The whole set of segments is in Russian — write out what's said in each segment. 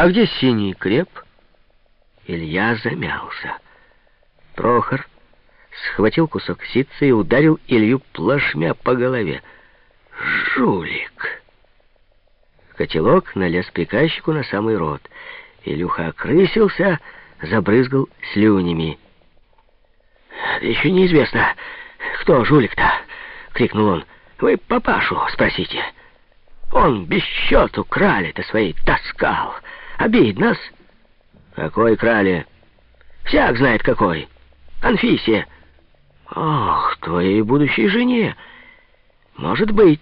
А где синий креп? Илья замялся. Прохор схватил кусок ситца и ударил Илью плашмя по голове. «Жулик!» Котелок налез приказчику на самый рот. Илюха окрысился, забрызгал слюнями. «Еще неизвестно, кто жулик-то!» — крикнул он. «Вы папашу спросите. Он без счету крали-то свои таскал. Обидно-с». «Какой крали?» «Всяк знает какой. Анфисе». «Ох, твоей будущей жене. Может быть...»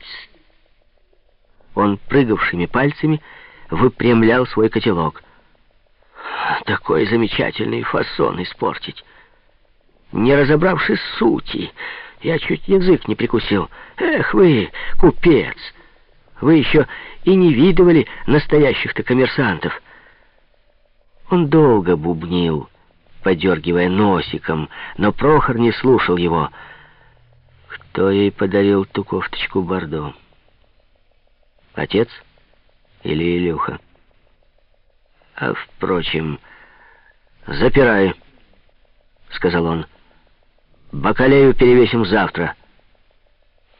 Он прыгавшими пальцами выпрямлял свой котелок. «Такой замечательный фасон испортить. Не разобравшись сути, я чуть язык не прикусил. Эх вы, купец! Вы еще и не видывали настоящих-то коммерсантов». Он долго бубнил, подергивая носиком, но Прохор не слушал его. Кто ей подарил ту кофточку Бордо? Отец или Илюха? А, впрочем, запирай, сказал он. Бакалею перевесим завтра.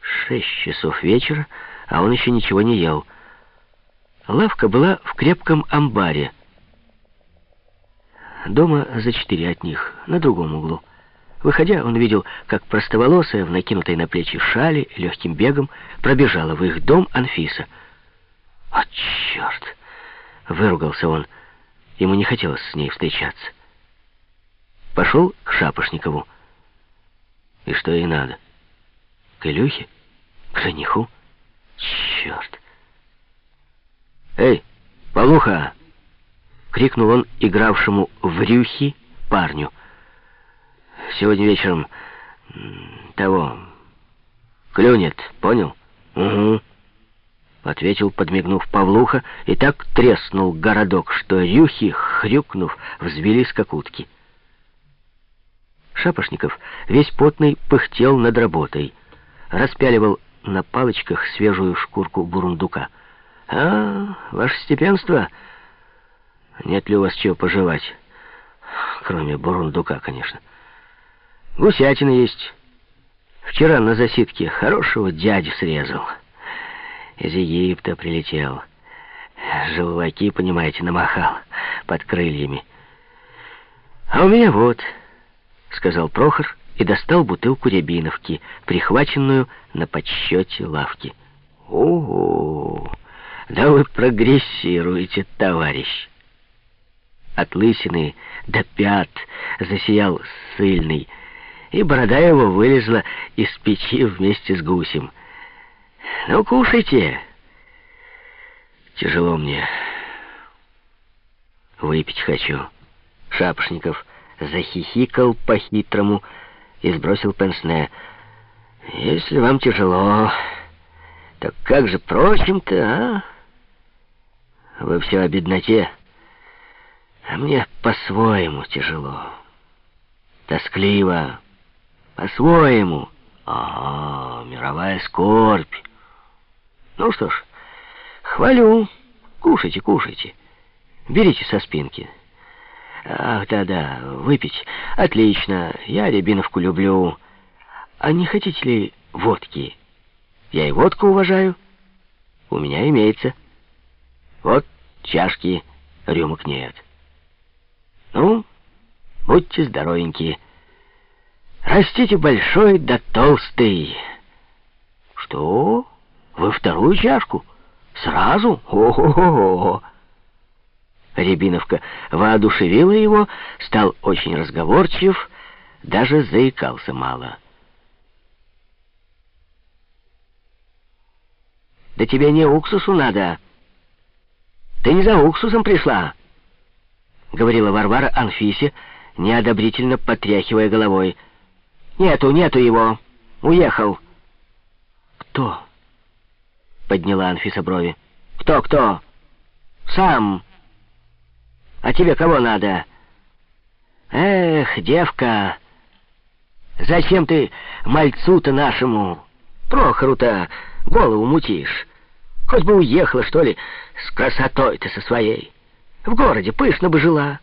Шесть часов вечера, а он еще ничего не ел. Лавка была в крепком амбаре. Дома за четыре от них, на другом углу. Выходя, он видел, как простоволосая, в накинутой на плечи шали, легким бегом пробежала в их дом Анфиса. «О, черт!» — выругался он. Ему не хотелось с ней встречаться. Пошел к Шапошникову. И что ей надо? К Илюхе? К жениху? Черт! «Эй, Полуха!» — крикнул он игравшему в рюхи парню. «Сегодня вечером того клюнет, понял?» «Угу», — ответил, подмигнув Павлуха, и так треснул городок, что рюхи, хрюкнув, взвели скакутки. Шапошников, весь потный, пыхтел над работой, распяливал на палочках свежую шкурку бурундука. «А, ваше степенство...» Нет ли у вас чего пожевать? Кроме бурундука, конечно. Гусятина есть. Вчера на засидке хорошего дядю срезал. Из Египта прилетел. Желваки, понимаете, намахал под крыльями. А у меня вот, сказал Прохор и достал бутылку рябиновки, прихваченную на подсчете лавки. Ого! Да вы прогрессируете, товарищ от лысины до пят засиял сыльный, и борода его вылезла из печи вместе с гусем. «Ну, кушайте!» «Тяжело мне. Выпить хочу». Шапошников захихикал по-хитрому и сбросил пенсне. «Если вам тяжело, так как же прочим-то, а? Вы все о бедноте». А мне по-своему тяжело. Тоскливо. По-своему. А, мировая скорбь. Ну что ж, хвалю. Кушайте, кушайте. Берите со спинки. Ах, да-да, выпить. Отлично. Я рябиновку люблю. А не хотите ли водки? Я и водку уважаю. У меня имеется. Вот чашки, рюмок нет. Ну, будьте здоровенькие. Растите большой да толстый. Что? Вы вторую чашку? Сразу? О-хо-хо-хо! Рябиновка воодушевила его, стал очень разговорчив, даже заикался мало. «Да тебе не уксусу надо. Ты не за уксусом пришла». — говорила Варвара Анфисе, неодобрительно потряхивая головой. «Нету, нету его. Уехал». «Кто?» — подняла Анфиса брови. «Кто, кто?» «Сам. А тебе кого надо?» «Эх, девка, зачем ты мальцу-то нашему, Прохору-то, голову мутишь? Хоть бы уехала, что ли, с красотой-то со своей». В городе пышно бы жила.